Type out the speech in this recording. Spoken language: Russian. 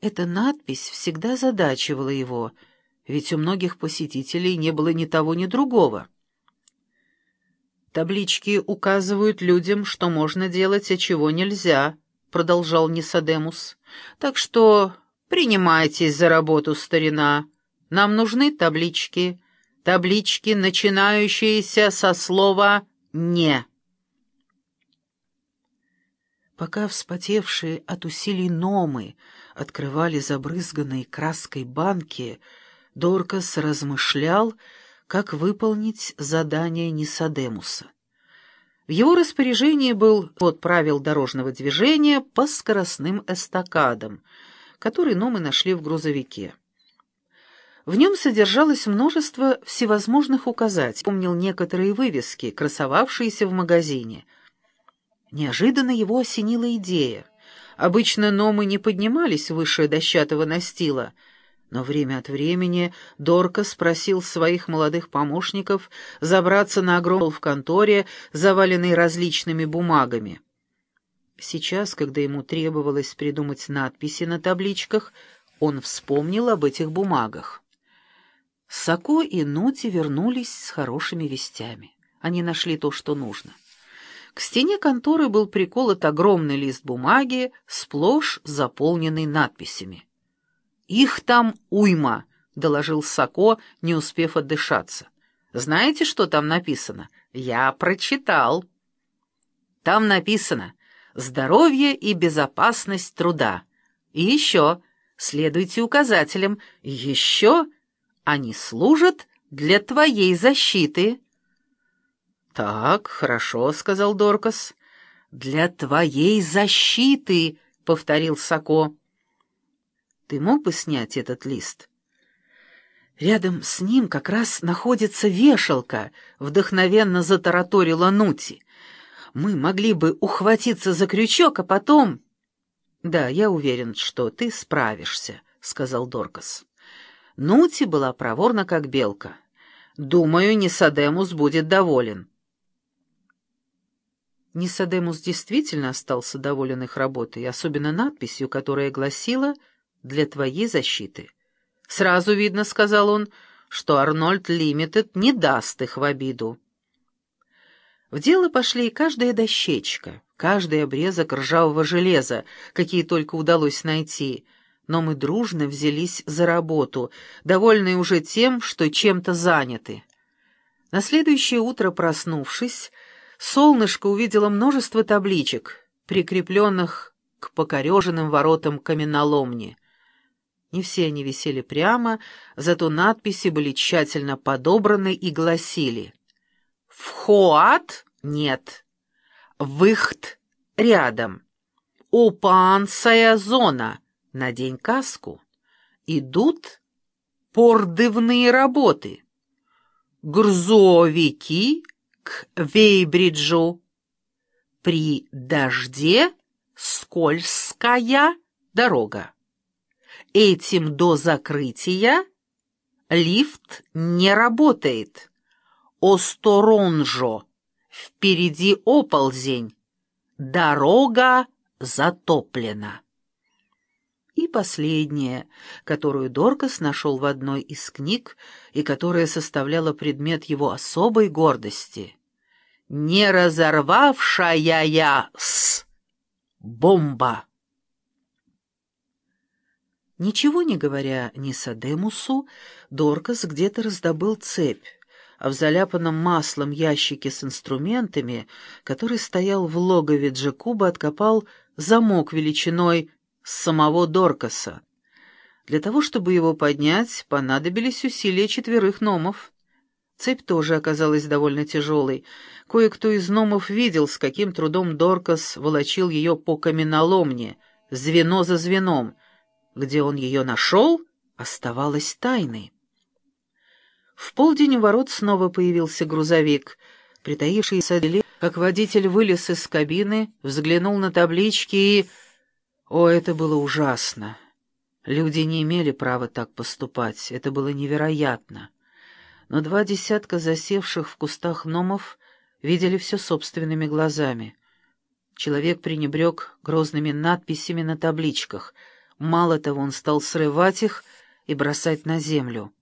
Эта надпись всегда задачивала его, ведь у многих посетителей не было ни того, ни другого. «Таблички указывают людям, что можно делать, а чего нельзя», — продолжал Нисадемус. «Так что принимайтесь за работу, старина. Нам нужны таблички, таблички, начинающиеся со слова «не». Пока вспотевшие от усилий номы открывали забрызганные краской банки, Доркас размышлял, как выполнить задание Нисадемуса. В его распоряжении был под правил дорожного движения по скоростным эстакадам, который номы нашли в грузовике. В нем содержалось множество всевозможных указателей. Помнил некоторые вывески, красовавшиеся в магазине. Неожиданно его осенила идея. Обычно номы не поднимались выше дощатого настила — но время от времени Дорка спросил своих молодых помощников забраться на огромный в конторе, заваленный различными бумагами. Сейчас, когда ему требовалось придумать надписи на табличках, он вспомнил об этих бумагах. Сако и Нути вернулись с хорошими вестями. Они нашли то, что нужно. К стене конторы был приколот огромный лист бумаги, сплошь заполненный надписями. «Их там уйма», — доложил Сако, не успев отдышаться. «Знаете, что там написано? Я прочитал». «Там написано «Здоровье и безопасность труда». И еще следуйте указателям. Еще они служат для твоей защиты». «Так, хорошо», — сказал Доркас. «Для твоей защиты», — повторил Сако. Ты мог бы снять этот лист? Рядом с ним как раз находится вешалка, вдохновенно затараторила Нути. Мы могли бы ухватиться за крючок, а потом... Да, я уверен, что ты справишься, сказал Доркас. Нути была проворна, как белка. Думаю, Нисадемус будет доволен. Нисадемус действительно остался доволен их работой, особенно надписью, которая гласила для твоей защиты. Сразу видно, — сказал он, — что Арнольд Лимитед не даст их в обиду. В дело пошли и каждая дощечка, каждый обрезок ржавого железа, какие только удалось найти, но мы дружно взялись за работу, довольные уже тем, что чем-то заняты. На следующее утро, проснувшись, солнышко увидело множество табличек, прикрепленных к покореженным воротам каменоломни — не все они висели прямо, зато надписи были тщательно подобраны и гласили «Вхоат» — нет, «Выхт» — рядом, «Упансая зона» — надень каску, «Идут пордывные работы», «Грузовики» Вейбриджу, «При дожде скользкая дорога». Этим до закрытия лифт не работает. Осторонжо. Впереди оползень. Дорога затоплена. И последняя, которую Доркас нашел в одной из книг и которая составляла предмет его особой гордости. «Не разорвавшая я с бомба». Ничего не говоря ни Садемусу, Доркас где-то раздобыл цепь, а в заляпанном маслом ящике с инструментами, который стоял в логове Джекуба, откопал замок величиной самого Доркаса. Для того, чтобы его поднять, понадобились усилия четверых номов. Цепь тоже оказалась довольно тяжелой. Кое-кто из номов видел, с каким трудом Доркас волочил ее по каменоломне, звено за звеном — где он ее нашел, оставалось тайной. В полдень у ворот снова появился грузовик. Притаившийся дели, как водитель вылез из кабины, взглянул на таблички и... О, это было ужасно! Люди не имели права так поступать, это было невероятно. Но два десятка засевших в кустах номов видели все собственными глазами. Человек пренебрег грозными надписями на табличках — Мало того, он стал срывать их и бросать на землю.